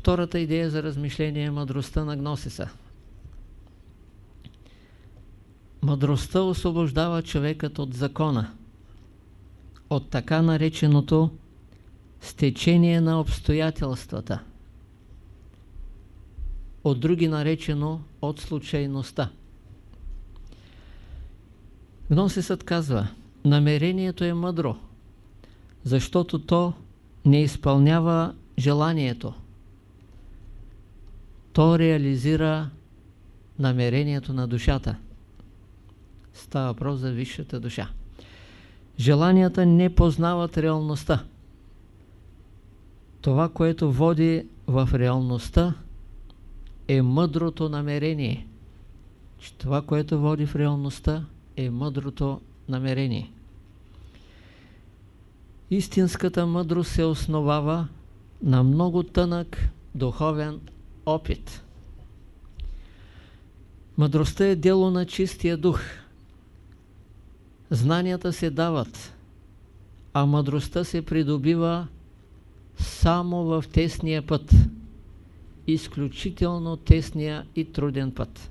Втората идея за размишление е мъдростта на гносиса. Мъдростта освобождава човекът от закона, от така нареченото стечение на обстоятелствата, от други наречено от случайността. Гносисът казва, намерението е мъдро, защото то не изпълнява желанието. То реализира намерението на душата. Става въпрос за висшата душа. Желанията не познават реалността. Това, което води в реалността, е мъдрото намерение. Това, което води в реалността, е мъдрото намерение. Истинската мъдрост се основава на много тънък духовен опит. Мъдростта е дело на чистия дух. Знанията се дават, а мъдростта се придобива само в тесния път. Изключително тесния и труден път.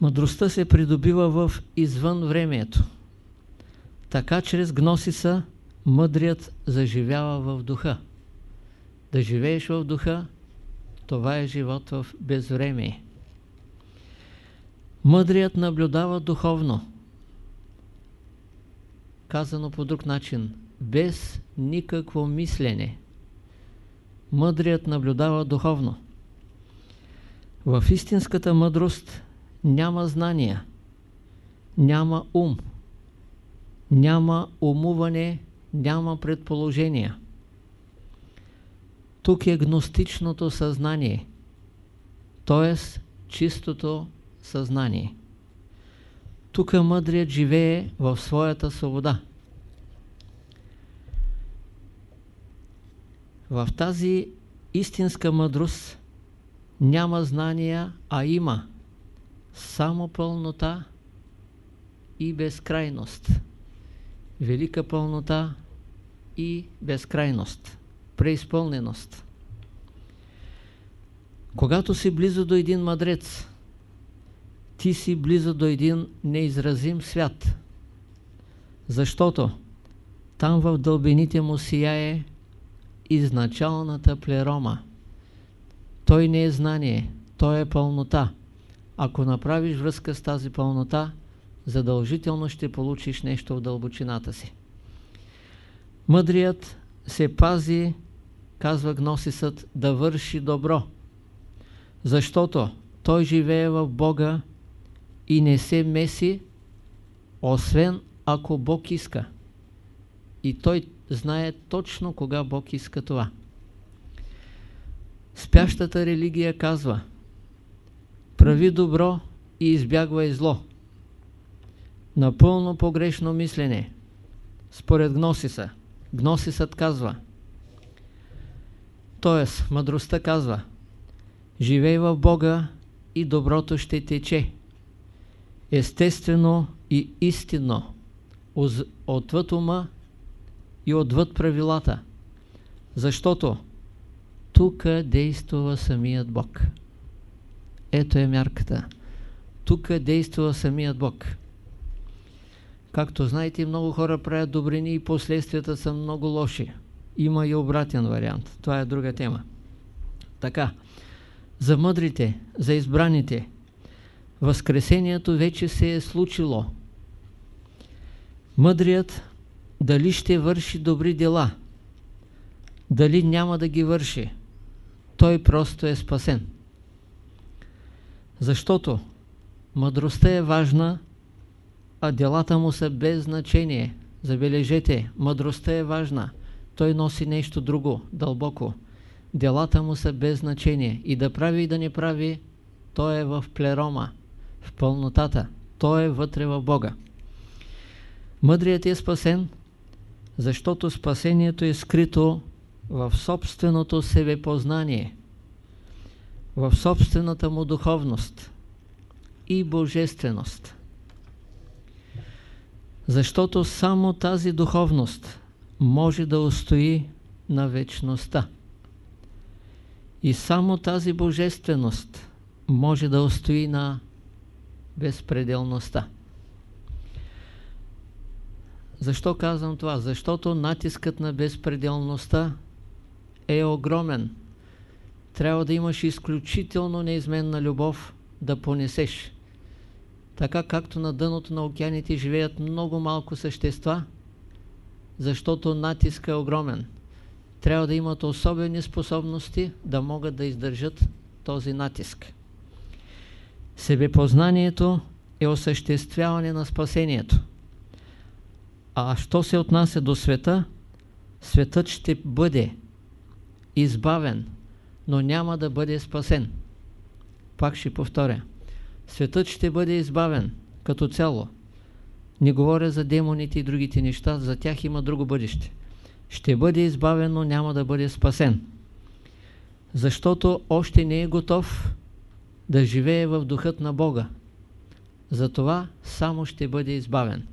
Мъдростта се придобива в извън времето. Така чрез гносиса мъдрият заживява в духа. Да живееш в духа, това е живот в безвремие. Мъдрият наблюдава духовно. Казано по друг начин, без никакво мислене. Мъдрият наблюдава духовно. В истинската мъдрост няма знания, няма ум, няма умуване, няма предположения. Тук е гностичното съзнание, т.е. чистото съзнание. Тук мъдрият живее в своята свобода. В тази истинска мъдрост няма знания, а има само пълнота и безкрайност. Велика пълнота и безкрайност. Преизпълненост. Когато си близо до един мъдрец, ти си близо до един неизразим свят. Защото там в дълбините му сияе изначалната плерома. Той не е знание, той е пълнота. Ако направиш връзка с тази пълнота, задължително ще получиш нещо в дълбочината си. Мъдрият се пази, казва Гносисът, да върши добро, защото той живее в Бога и не се меси, освен ако Бог иска. И той знае точно кога Бог иска това. Спящата религия казва – Прави добро и избягвай зло. Напълно погрешно мислене. Според Гносиса. Гносисът казва. Тоест, мъдростта казва. Живей в Бога и доброто ще тече. Естествено и истинно. Отвъд ума и отвъд правилата. Защото тук действа самият Бог. Ето е мярката. Тук действа самият Бог. Както знаете, много хора правят добрини и последствията са много лоши. Има и обратен вариант. Това е друга тема. Така, за мъдрите, за избраните, Възкресението вече се е случило. Мъдрият дали ще върши добри дела, дали няма да ги върши, той просто е спасен. Защото мъдростта е важна, а делата му са без значение. Забележете, мъдростта е важна. Той носи нещо друго, дълбоко. Делата му са без значение. И да прави и да не прави, той е в плерома, в пълнотата. Той е вътре в Бога. Мъдрият е спасен, защото спасението е скрито в собственото себепознание в собствената му духовност и божественост. Защото само тази духовност, може да устои на вечността. И само тази божественост може да устои на безпределността. Защо казвам това? Защото натискът на безпределността е огромен. Трябва да имаш изключително неизменна любов да понесеш. Така както на дъното на океаните живеят много малко същества, защото натиск е огромен. Трябва да имат особени способности да могат да издържат този натиск. Себепознанието е осъществяване на спасението. А що се отнася до света, светът ще бъде избавен, но няма да бъде спасен. Пак ще повторя. Светът ще бъде избавен като цяло. Не говоря за демоните и другите неща, за тях има друго бъдеще. Ще бъде избавен, но няма да бъде спасен. Защото още не е готов да живее в духът на Бога. Затова само ще бъде избавен.